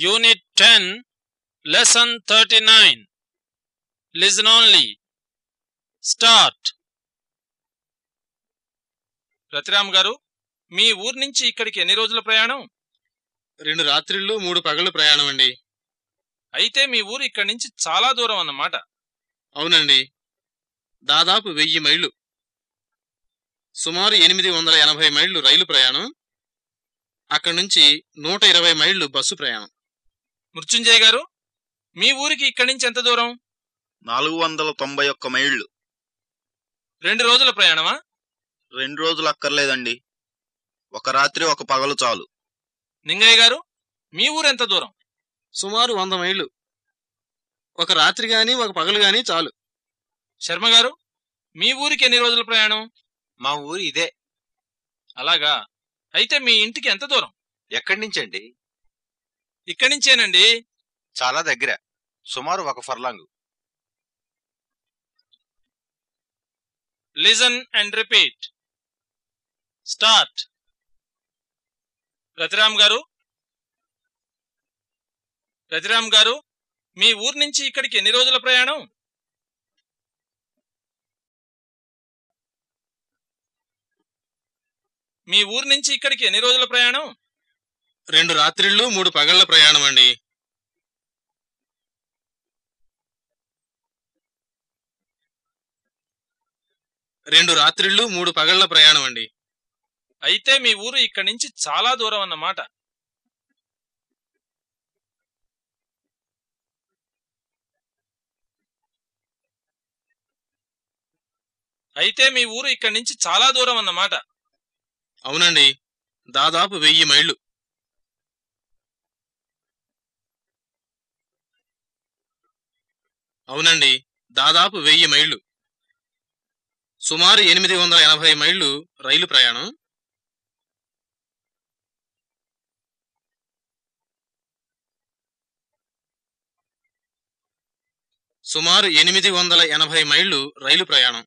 Unit 10, Lesson 39. Listen only. Start. Ratiram గారు మీ ఊరు నుంచి ఇక్కడికి ఎన్ని రోజుల ప్రయాణం? రెండు రాత్రిళ్ళు మూడు పగళ్ళు ప్రయాణం అండి. అయితే మీ ఊరు ఇక్కడి నుంచి చాలా దూరం అన్నమాట. అవునండి. దాదాపు వెయ్యి మైళ్ళు. సుమారు ఎనిమిది వందల ఎనభై మైళ్ళు రైలు ప్రయాణం. అక్కడి నుంచి నూట ఇరవై మైళ్ళు బస్సు ప్రయాణం. మృత్యుంజయ్ గారు మీ ఊరికి ఇక్కడి నుంచి ఎంత దూరం? నాలుగు వందల తొంభై ఒక్క మైళ్ళు. రెండు రోజుల ప్రయాణమా? రెండు రోజులు అక్కర్లేదండి. ఒక రాత్రి ఒక పగలు చాలు. నింగయ్య గారు మీ ఊరు ఎంత దూరం? సుమారు వంద మైళ్ళు. ఒక రాత్రి గాని ఒక పగలు గాని చాలు. శర్మ గారు మీ ఊరికి ఎన్ని రోజుల ప్రయాణం? మా ఊరు ఇదే. అలాగా. అయితే మీ ఇంటికి ఎంత దూరం? ఎక్కడి నుంచండి? ఇక్కడి నుంచేనండి. చాలా దగ్గర. సుమారు ఒక furlong. Listen and repeat start Ratiram గారు. రతిరామ్ గారు మీ ఊరు నుంచి ఇక్కడికి ఎన్ని రోజుల ప్రయాణం? మీ ఊరు నుంచి ఇక్కడికి ఎన్ని రోజుల ప్రయాణం? రెండు రాత్రిళ్ళు మూడు పగళ్ళ ప్రయాణం అండి రెండు రాత్రిళ్ళు మూడు పగళ్ళ ప్రయాణం అండి అయితే మీ ఊరు ఇక్కడి నుంచి చాలా దూరం అన్నమాట. అయితే మీ ఊరు ఇక్కడి నుంచి చాలా దూరం అన్నమాట. అవునండి. దాదాపు వెయ్యి మైళ్ళు. అవునండి. దాదాపు వెయ్యి మైళ్ళు. సుమారు ఎనిమిది వందల ఎనభై మైళ్ళు రైలు ప్రయాణం. సుమారు ఎనిమిది వందల ఎనభై మైళ్ళు రైలు ప్రయాణం.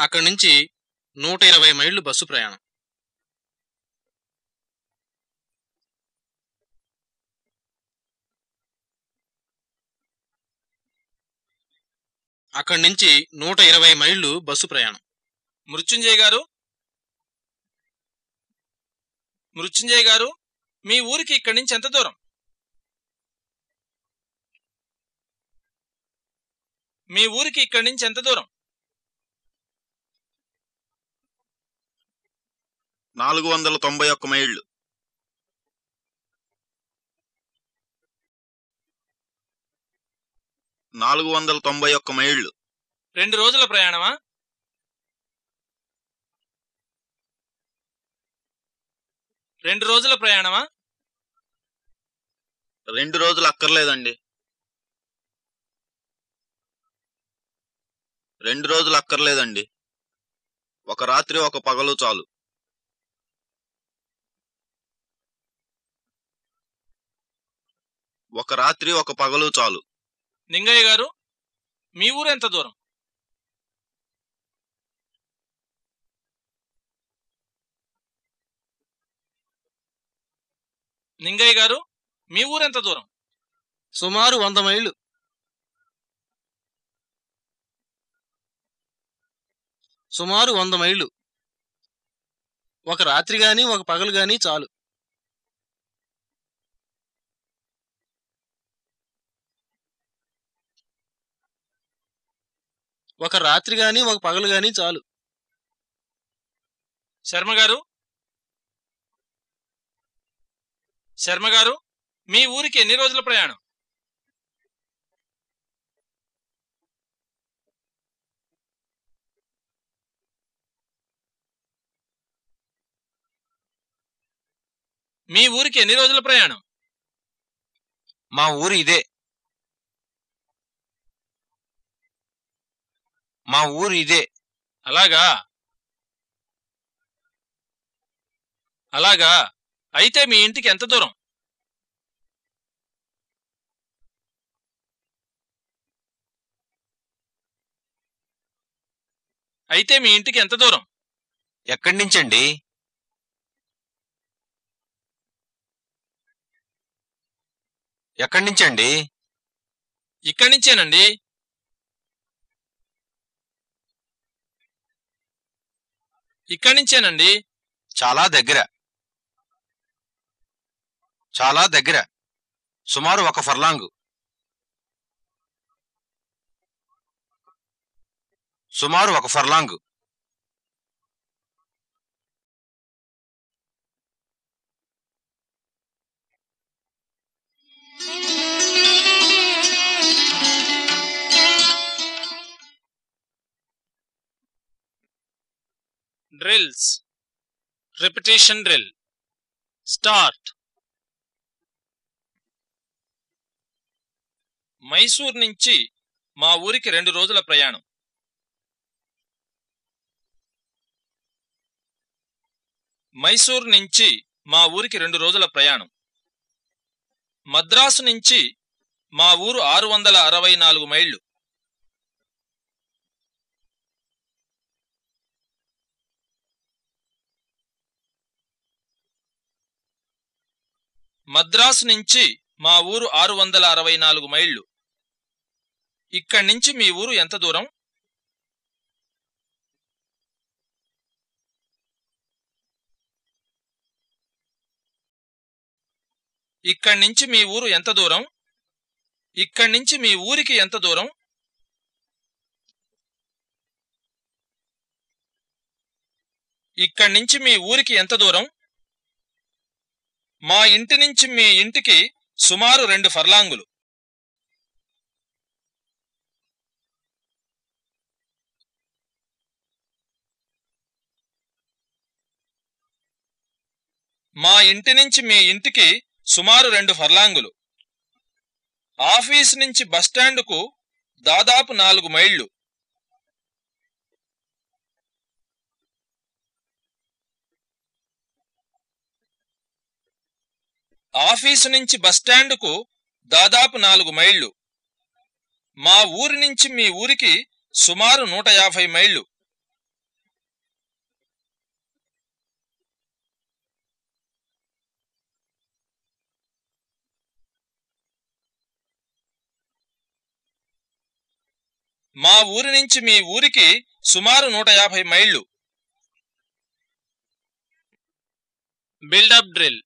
అక్కడి నుంచి నూట ఇరవై మైళ్ళు బస్సు ప్రయాణం. అక్కడి నుంచి నూట ఇరవై మైళ్ళు బస్సు ప్రయాణం. మృత్యుంజయ్ గారు? మృత్యుంజయ్ గారు మీ ఊరికి ఇక్కడి నుంచి ఎంత దూరం? మీ ఊరికి ఇక్కడి నుంచి ఎంత దూరం? నాలుగు వందల తొంభై ఒక్క మైళ్ళు. నాలుగు వందల తొంభై ఒక్క మైళ్ళు. రెండు రోజుల ప్రయాణమా? రెండు రోజుల ప్రయాణమా? రెండు రోజులు అక్కర్లేదండి. రెండు రోజులు అక్కర్లేదండి. ఒక రాత్రి ఒక పగలు చాలు. ఒక రాత్రి ఒక పగలు చాలు. నింగయ్య గారు మీ ఊరు ఎంత దూరం? నింగయ్య గారు మీ ఊరు ఎంత దూరం? సుమారు వంద మైళ్ళు. సుమారు వంద మైళ్ళు. ఒక రాత్రి గాని ఒక పగలు గాని చాలు. ఒక రాత్రి గాని ఒక పగలు గాని చాలు. శర్మ గారు? శర్మ గారు మీ ఊరికి ఎన్ని రోజుల ప్రయాణం? మీ ఊరికి ఎన్ని రోజుల ప్రయాణం? మా ఊరు ఇదే. మా ఊరు ఇదే. అలాగా? అలాగా? అయితే మీ ఇంటికి ఎంత దూరం? అయితే మీ ఇంటికి ఎంత దూరం? ఎక్కడి నుంచండి? ఎక్కడి నుంచండి? ఇక్కడి నుంచేనండి. ఇక్కడి నుంచేనండి. చాలా దగ్గర. చాలా దగ్గర. సుమారు ఒక ఫర్లాంగు. సుమారు ఒక furlong. Drills repetition drill start Mysore నుంచి మా ఊరికి రెండు రోజుల ప్రయాణం. మైసూర్ నుంచి మా ఊరికి రెండు రోజుల ప్రయాణం. మద్రాసు నుంచి మా ఊరు ఆరు వందల అరవై నాలుగు మైళ్ళు. మద్రాసు నుంచి మా ఊరు ఆరు వందల అరవై నాలుగు మైళ్ళు. ఇక్కడి నుంచి మీ ఊరు ఎంత దూరం? ఇక్కడి నుంచి మీ ఊరు ఎంత దూరం? ఇక్కడి నుంచి మీ ఊరికి ఎంత దూరం? ఇక్కడి నుంచి మీ ఊరికి ఎంత దూరం? మా ఇంటి నుంచి మీ ఇంటికి సుమారు రెండు ఫర్లాంగులు. మా ఇంటి నుంచి మీ ఇంటికి సుమారు రెండు ఫర్లాంగులు. ఆఫీస్ నుంచి బస్టాండుకు దాదాపు నాలుగు మైళ్ళు. ఆఫీసు నుంచి బస్టాండుకు దాదాపు నాలుగు మైళ్ళు. మా ఊరి నుంచి మీ ఊరికి సుమారు నూట యాభై మైళ్ళు. మా ఊరి నుంచి మీ ఊరికి సుమారు నూట యాభై మైళ్ళు. Build up drill.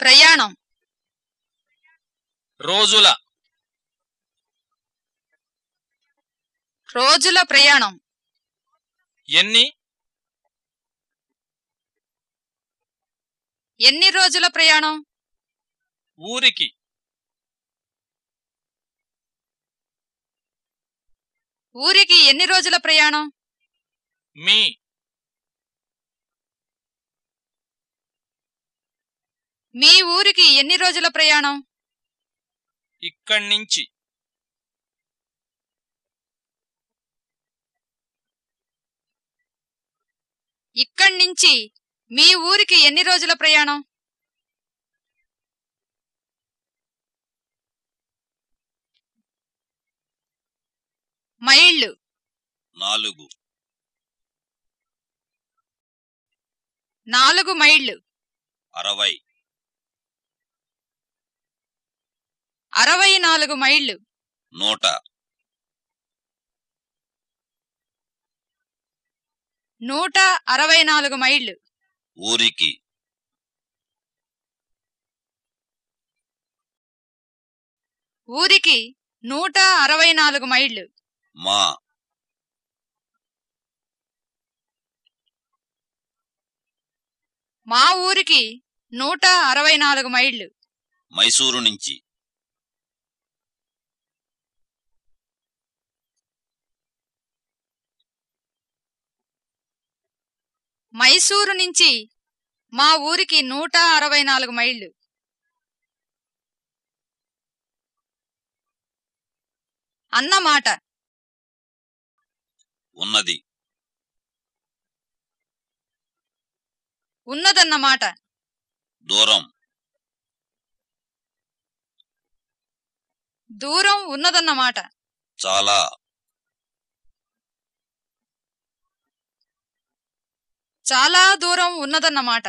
ప్రయాణం. రోజుల. రోజుల ప్రయాణం. ఎన్ని? ఎన్ని రోజుల ప్రయాణం? ఊరికి. ఊరికి ఎన్ని రోజుల ప్రయాణం? మీ. మీ ఊరికి ఎన్ని రోజుల ప్రయాణం? ఇక్కడి నుంచి ఇక్కడి నుంచి మీ ఊరికి ఎన్ని రోజుల ప్రయాణం? మైళ్ళు. నాలుగు. నాలుగు మైళ్ళు. అరవై. అరవై నాలుగు మైళ్ళు. నూట. నూట అరవై నాలుగు మైళ్ళు. ఊరికి. ఊరికి నూట అరవై నాలుగు మైళ్ళు. మా. మా ఊరికి నూట అరవై నాలుగు మైళ్ళు. మైసూరు నుంచి. మైసూరు నుంచి మా ఊరికి నూట అరవై నాలుగు మైళ్ళు. అన్నమాట ఉన్నది. ఉన్నదన్నమాట దూరం. దూరం ఉన్నదన్నమాట చాలా. చాలా దూరం ఉన్నదన్నమాట.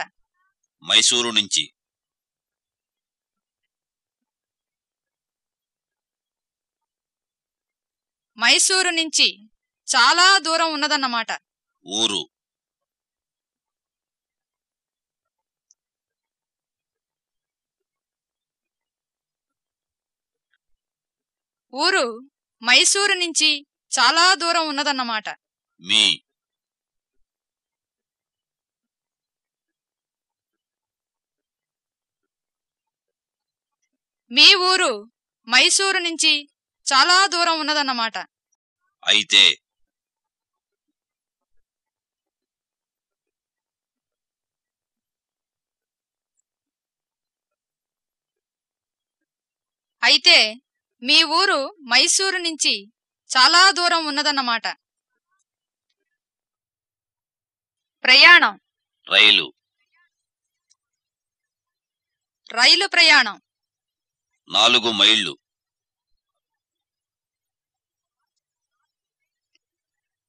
మైసూరు నుంచి. మైసూరు నుంచి చాలా దూరం ఉన్నదన్నమాట. ఊరు. ఊరు మైసూరు నుంచి చాలా దూరం ఉన్నదన్నమాట. మీ మీ ఊరు మైసూరు నుంచి చాలా దూరం ఉన్నదన్నమాట. అయితే అయితే మీ ఊరు మైసూరు నుంచి చాలా దూరం ఉన్నదన్నమాట. ప్రయాణం. రైలు. రైలు ప్రయాణం. నాలుగు మైళ్ళు.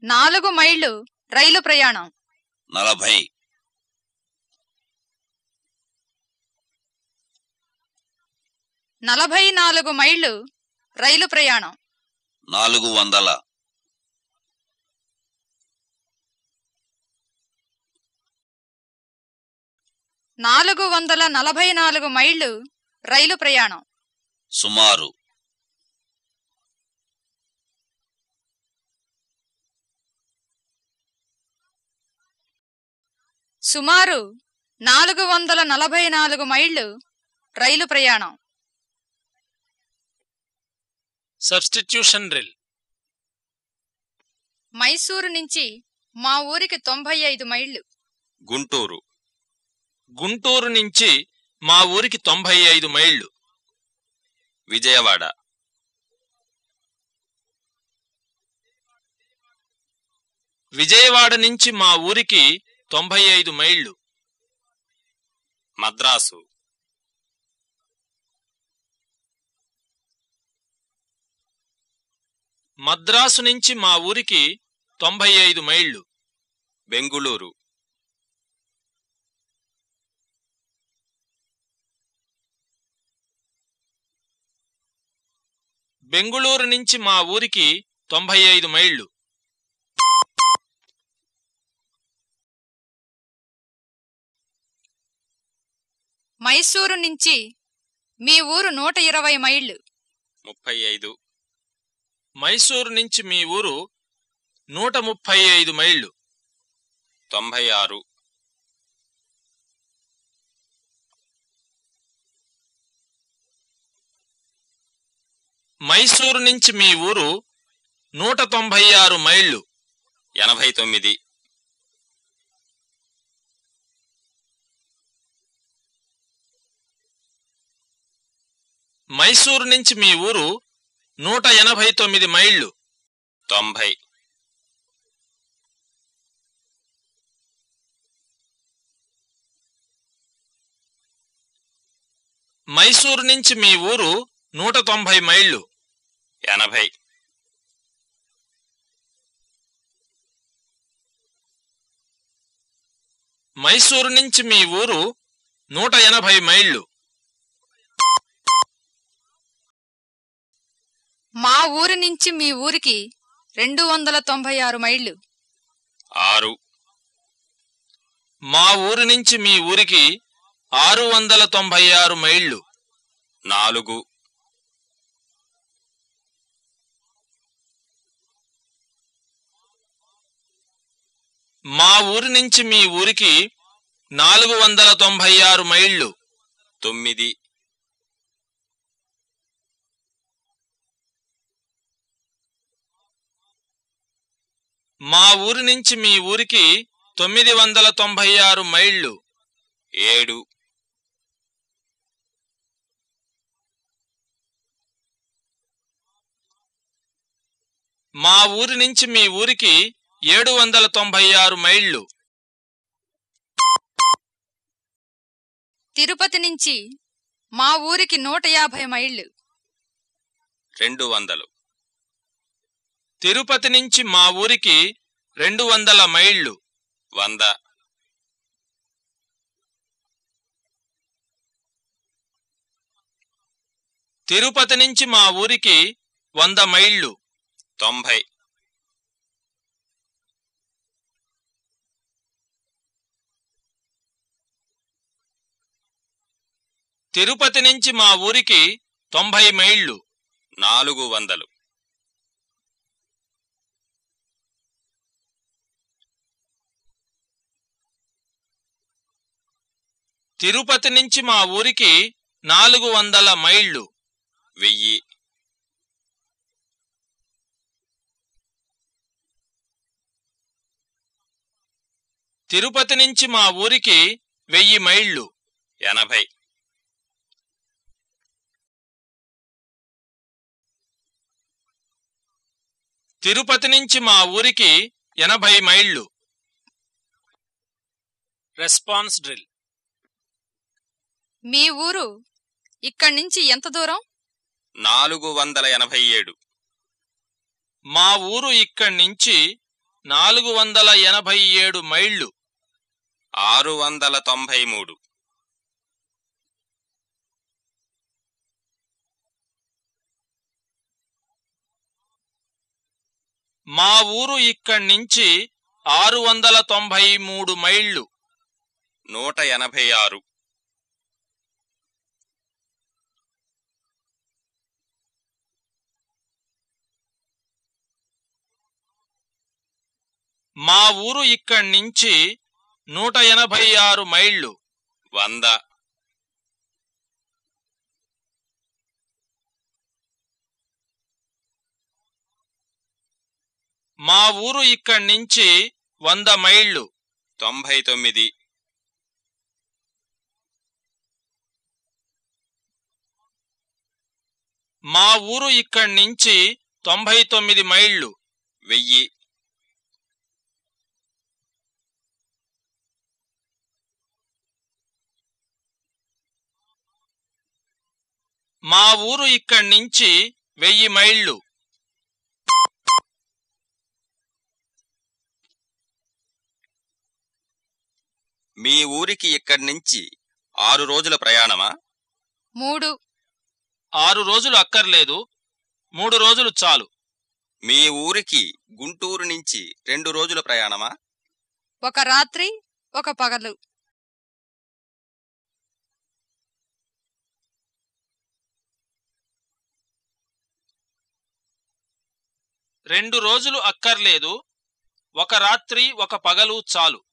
నాలుగు మైళ్ళు రైలు ప్రయాణం. నలభై. నలభై నాలుగు మైళ్ళు రైలు ప్రయాణం. నాలుగు వందల. నాలుగు వందల నలభై నాలుగు మైళ్ళు రైలు ప్రయాణం. సుమారు. సుమారు నాలుగు వందల నలభై నాలుగు మైళ్ళు రైలు ప్రయాణం. సబ్స్టిట్యూషన్ డ్రిల్ మైసూరు నుంచి మా ఊరికి తొంభై ఐదు మైళ్ళు. గుంటూరు. గుంటూరు నుంచి మా ఊరికి తొంభై ఐదు మైళ్ళు. విజయవాడ. విజయవాడ నుంచి మా ఊరికి తొంభై ఐదు మైళ్ళు. మద్రాసు. మద్రాసు నుంచి మా ఊరికి తొంభై ఐదు మైళ్ళు. బెంగుళూరు. బెంగుళూరు నుంచి మా ఊరికి తొంభై ఐదు మైళ్ళు. మైసూరు నుంచి మీ ఊరు నూట ఇరవై మైళ్ళు. ముప్పై ఐదు. మైసూరు నుంచి మీ ఊరు నూట ముప్పై ఐదు మైళ్ళు. తొంభై ఆరు. మైసూరు నుంచి మీ ఊరు నూట తొంభై ఆరు మైళ్ళు. ఎనభై తొమ్మిది. మైసూరు నుంచి మీ ఊరు నూట ఎనభై తొమ్మిది మైళ్ళు. తొంభై. మైసూరు నుంచి మీ ఊరు నూట తొంభై మైళ్ళు. ఎనభై. మైసూరు నుంచి మీ ఊరు నూట ఎనభై మైళ్ళు. మా ఊరి నుంచి మీ ఊరికి రెండు వందల తొంభై ఆరు మైళ్ళు. ఆరు. మా ఊరి నుంచి మీ ఊరికి ఆరు వందల తొంభై ఆరు మైళ్ళు. నాలుగు. మా ఊరి నుంచి మీ ఊరికి నాలుగు వందల తొంభై ఆరు మైళ్ళు. తొమ్మిది. మా ఊరి నుంచి మీ ఊరికి తొమ్మిది వందల తొంభై ఆరు మైళ్ళు. ఏడు. మా ఊరి నుంచి మీ ఊరికి ఏడు వందల తొంభై ఆరు మైళ్ళు. తిరుపతి నుంచి మా ఊరికి నూట యాభై మైళ్ళు. రెండు వందలు. తిరుపతి నుంచి మా ఊరికి రెండు వందల మైళ్ళు. వంద. తిరుపతి నుంచి మా ఊరికి వంద మైళ్ళు. తొంభై. తిరుపతి నుంచి మా ఊరికి తొంభై మైళ్ళు నాలుగు వందలు. తిరుపతి నుంచి మా ఊరికి నాలుగు వందల మైళ్ళు వెయ్యి. తిరుపతి నుంచి మా ఊరికి వెయ్యి మైళ్ళు ఎనభై. తిరుపతి నుంచి మా ఊరికి ఎనభై మైళ్ళు. Response drill. మీ ఊరు ఇక్కడి నుంచి ఎంత దూరం? నాలుగు వందల ఎనభై ఏడు. మా ఊరు ఇక్కడి నుంచి నాలుగు వందల ఎనభై ఏడు మైళ్ళు. ఆరు వందల తొంభై మూడు. మా ఊరు ఇక్కడి నుంచి ఆరు వందల తొంభై మూడు మైళ్ళు. నూట ఎనభై ఆరు. మా ఊరు ఇక్కడి నుంచి నూట ఎనభై ఆరు మైళ్ళు. వంద. మా ఊరు ఇక్కడి నుంచి వంద మైళ్ళు. తొంభై తొమ్మిది. మా ఊరు ఇక్కడి నుంచి తొంభై తొమ్మిది మైళ్ళు. వెయ్యి. మా ఊరు ఇక్కడి నుంచి వెయ్యి మైళ్ళు. మీ ఊరికి ఇక్కడి నుంచి ఆరు రోజుల ప్రయాణమా? మూడు. ఆరు రోజులు అక్కర్లేదు. మూడు రోజులు చాలు. మీ ఊరికి గుంటూరు నుంచి రెండు రోజుల ప్రయాణమా? ఒక రాత్రి ఒక పగలు. రెండు రోజులు అక్కర్లేదు. ఒక రాత్రి ఒక పగలు చాలు.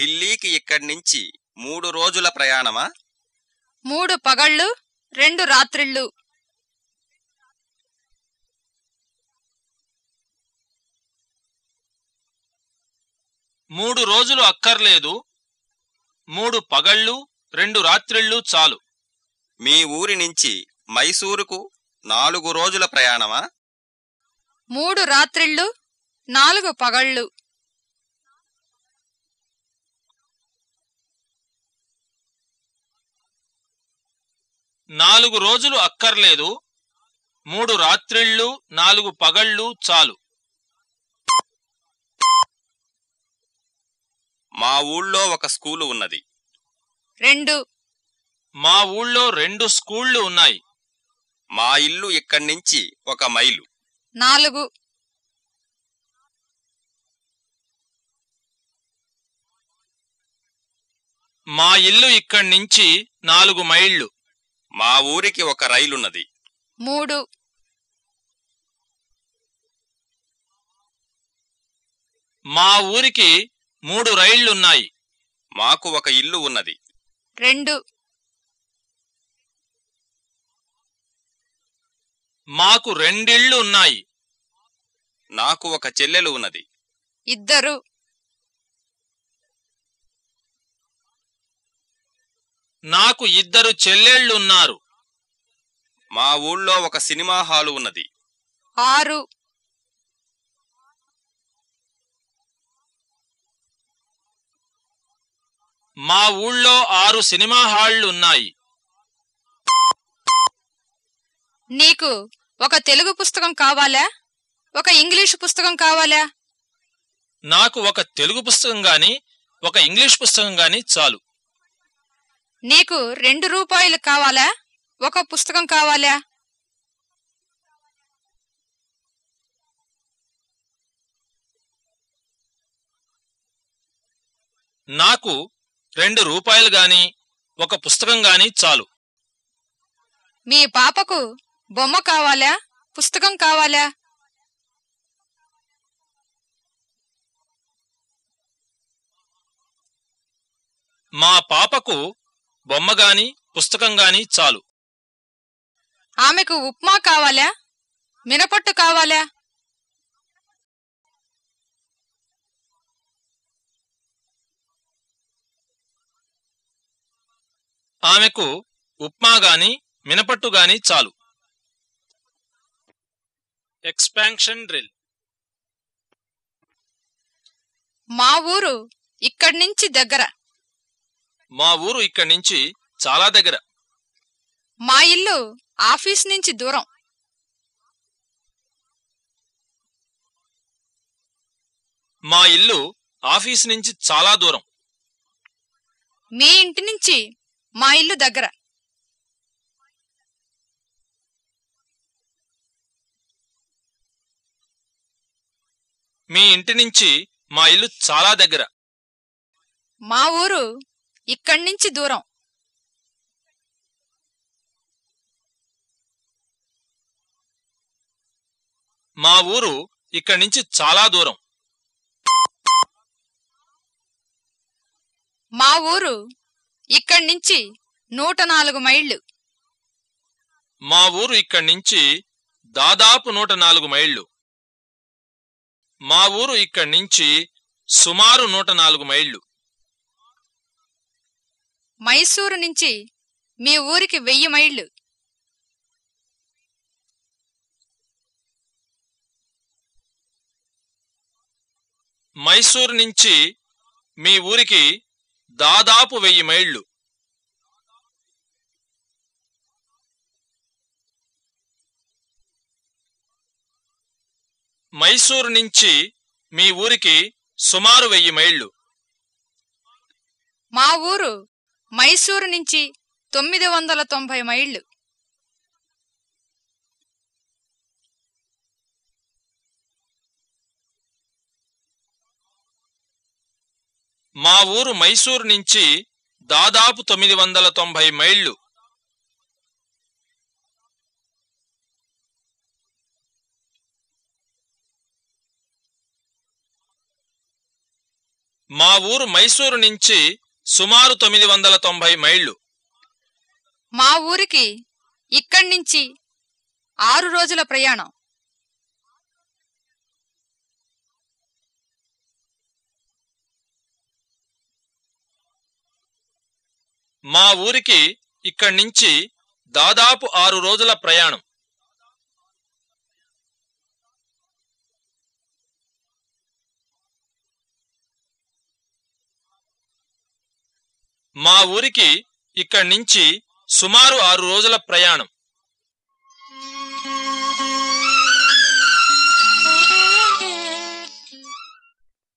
ఢిల్లీకి ఇక్కడి నుంచి మూడు రోజుల ప్రయాణమా? మూడు పగళ్ళు రెండు రాత్రిళ్ళు. మూడు రోజులు అక్కర్లేదు. మూడు పగళ్ళు రెండు రాత్రిళ్ళు చాలు. మీ ఊరి నుంచి మైసూరుకు నాలుగు రోజుల ప్రయాణమా? మూడు రాత్రిళ్ళు నాలుగు పగళ్ళు. నాలుగు రోజులు అక్కర్లేదు. మూడు రాత్రిళ్ళు నాలుగు పగళ్ళు చాలు. మా ఊళ్ళో ఒక స్కూలు ఉన్నది. రెండు. మా ఊళ్ళో రెండు స్కూళ్ళు ఉన్నాయి. మా ఇల్లు ఇక్కడి నుంచి ఒక మైలు. నాలుగు. మా ఇల్లు ఇక్కడి నుంచి నాలుగు మైళ్ళు. మా ఊరికి ఒక రైలున్నది. మూడు. మా ఊరికి మూడు రైళ్ళున్నాయి మాకు ఒక ఇల్లు ఉన్నది. రెండు. మాకు రెండిళ్ళు ఉన్నాయి నాకు ఒక చెల్లెలు ఉన్నది. ఇద్దరు. నాకు ఇద్దరు చెల్లెళ్ళున్నారు. మా ఊళ్ళో ఒక సినిమా హాలు ఉన్నది. ఆరు. మా ఊళ్ళో ఆరు సినిమా హాళ్ళున్నాయి నీకు ఒక తెలుగు పుస్తకం కావాలా? ఒక ఇంగ్లీషు పుస్తకం కావాలా? నాకు ఒక తెలుగు పుస్తకం గాని ఒక ఇంగ్లీష్ పుస్తకం గాని చాలు. నీకు రెండు రూపాయలు కావాలా? ఒక పుస్తకం కావాలా? నాకు రెండు రూపాయలు గాని ఒక పుస్తకం గాని చాలు. మీ పాపకు బొమ్మ కావాలా? పుస్తకం కావాలా? మా పాపకు బొమ్మ గాని పుస్తకం గాని చాలు. ఆమెకు ఉప్మా కావాలా? మినపట్టు కావాలా? ఆమెకు ఉప్మా గాని మినపట్టు గాని చాలు. Expansion drill. మా ఊరు ఇక్కడి నుంచి దగ్గర. మా ఊరు ఇక్కడి నుంచి చాలా దగ్గర. మా ఇల్లు ఆఫీస్ నుంచి దూరం. మా ఇల్లు ఆఫీస్ నుంచి చాలా దూరం. మీ ఇంటి నుంచి మా ఇల్లు దగ్గర. మీ ఇంటి నుంచి మా ఇల్లు చాలా దగ్గర. మా ఊరు ఇక్కడి నుంచి దూరం. మా ఊరు ఇక్కడి నుంచి చాలా దూరం. మా ఊరు ఇక్కడి నుంచి నూట నాలుగు మైళ్ళు. మా ఊరు ఇక్కడి నుంచి దాదాపు నూట నాలుగు మైళ్ళు. మా ఊరు ఇక్కడి నుంచి సుమారు నూట నాలుగు మైళ్ళు. మైసూరు నుంచి మీ ఊరికి వెయ్యి మైళ్ళు. మైసూరు నుంచి మీ ఊరికి దాదాపు వెయ్యి మైళ్ళు. మైసూరు నుంచి మీ ఊరికి సుమారు వెయ్యి మైళ్ళు. మా ఊరు మైసూరు నుంచి తొమ్మిది వందల తొంభై మైళ్ళు. మా ఊరు మైసూరు నుంచి దాదాపు తొమ్మిది వందల తొంభై మైళ్ళు. మా ఊరు మైసూరు నుంచి సుమారు తొమ్మిది వందల తొంభై మైళ్ళు. మా ఊరికి ఇక్కడి నుంచి ఆరు రోజుల ప్రయాణం. మా ఊరికి ఇక్కడి నుంచి దాదాపు ఆరు రోజుల ప్రయాణం. మా ఊరికి ఇక్కడి నుంచి సుమారు ఆరు రోజుల ప్రయాణం.